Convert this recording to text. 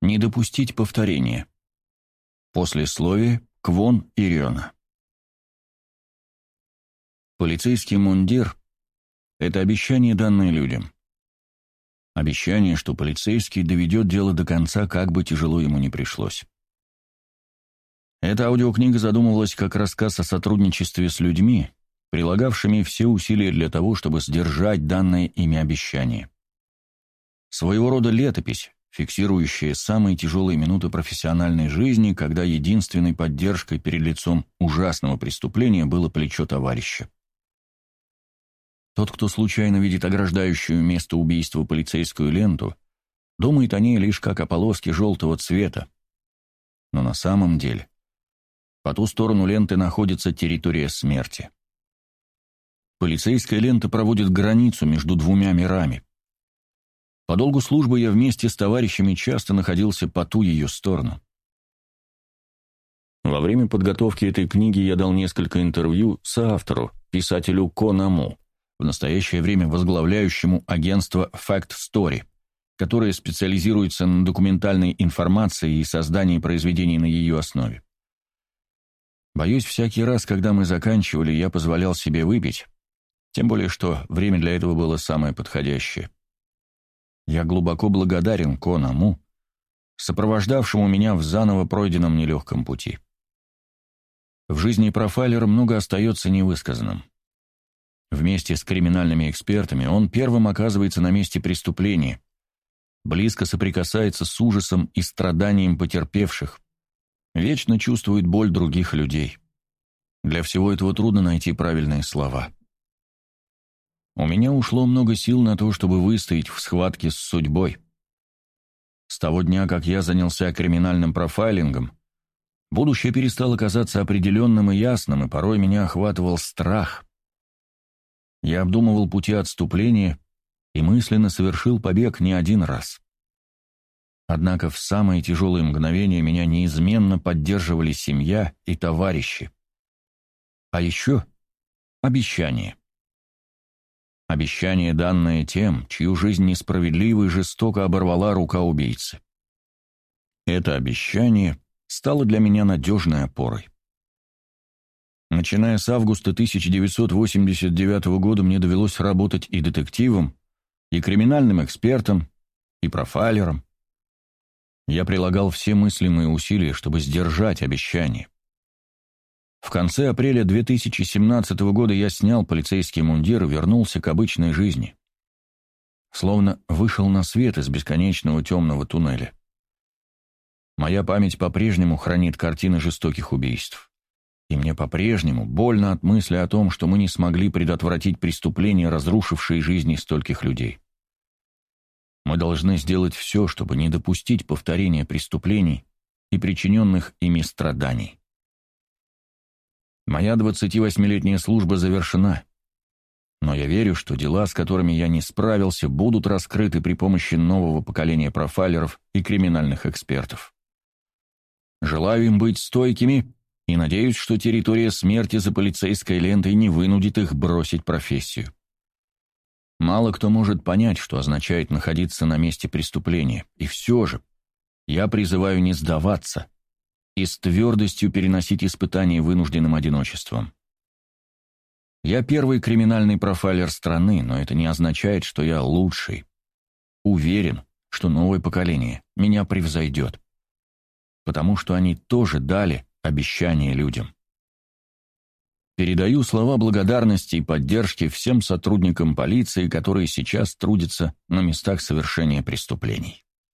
Не допустить повторения. Послесловие Квон и Риона. Полицейский мундир – это обещание, данное людям. Обещание, что полицейский доведет дело до конца, как бы тяжело ему ни пришлось. Эта аудиокнига задумывалась как рассказ о сотрудничестве с людьми, прилагавшими все усилия для того, чтобы сдержать данное ими обещание. Своего рода летопись, фиксирующая самые тяжелые минуты профессиональной жизни, когда единственной поддержкой перед лицом ужасного преступления было плечо товарища. Тот, кто случайно видит ограждающую место убийства полицейскую ленту, думает о ней лишь как о полоске желтого цвета. Но на самом деле по ту сторону ленты находится территория смерти. Полицейская лента проводит границу между двумя мирами. По долгу службы я вместе с товарищами часто находился по ту ее сторону. Во время подготовки этой книги я дал несколько интервью соавтору, писателю Конаму, в настоящее время возглавляющему агентство Fact Story, которое специализируется на документальной информации и создании произведений на ее основе. Боюсь, всякий раз, когда мы заканчивали, я позволял себе выпить, тем более что время для этого было самое подходящее. Я глубоко благодарен Конаму, сопровождавшему меня в заново пройденном нелегком пути. В жизни профайлера много остается невысказанным. Вместе с криминальными экспертами он первым оказывается на месте преступления, близко соприкасается с ужасом и страданием потерпевших, вечно чувствует боль других людей. Для всего этого трудно найти правильные слова. У меня ушло много сил на то, чтобы выстоять в схватке с судьбой. С того дня, как я занялся криминальным профайлингом, будущее перестало казаться определенным и ясным, и порой меня охватывал страх. Я обдумывал пути отступления и мысленно совершил побег не один раз. Однако в самые тяжелые мгновения меня неизменно поддерживали семья и товарищи. А еще обещание. Обещание, данное тем, чью жизнь несправедливо и жестоко оборвала рука убийцы. Это обещание стало для меня надежной опорой. Начиная с августа 1989 года мне довелось работать и детективом, и криминальным экспертом, и профайлером. Я прилагал все мыслимые усилия, чтобы сдержать обещание. В конце апреля 2017 года я снял полицейский мундир и вернулся к обычной жизни. Словно вышел на свет из бесконечного темного туннеля. Моя память по-прежнему хранит картины жестоких убийств. И мне по-прежнему больно от мысли о том, что мы не смогли предотвратить преступления, разрушившие жизни стольких людей. Мы должны сделать все, чтобы не допустить повторения преступлений и причиненных ими страданий. Моя 28-летняя служба завершена. Но я верю, что дела, с которыми я не справился, будут раскрыты при помощи нового поколения профайлеров и криминальных экспертов. Желаю им быть стойкими и надеюсь, что территория смерти за полицейской лентой не вынудит их бросить профессию. Мало кто может понять, что означает находиться на месте преступления, и все же я призываю не сдаваться – и с твердостью переносить испытания вынужденным одиночеством. Я первый криминальный профайлер страны, но это не означает, что я лучший. Уверен, что новое поколение меня превзойдет. Потому что они тоже дали обещание людям. Передаю слова благодарности и поддержки всем сотрудникам полиции, которые сейчас трудятся на местах совершения преступлений.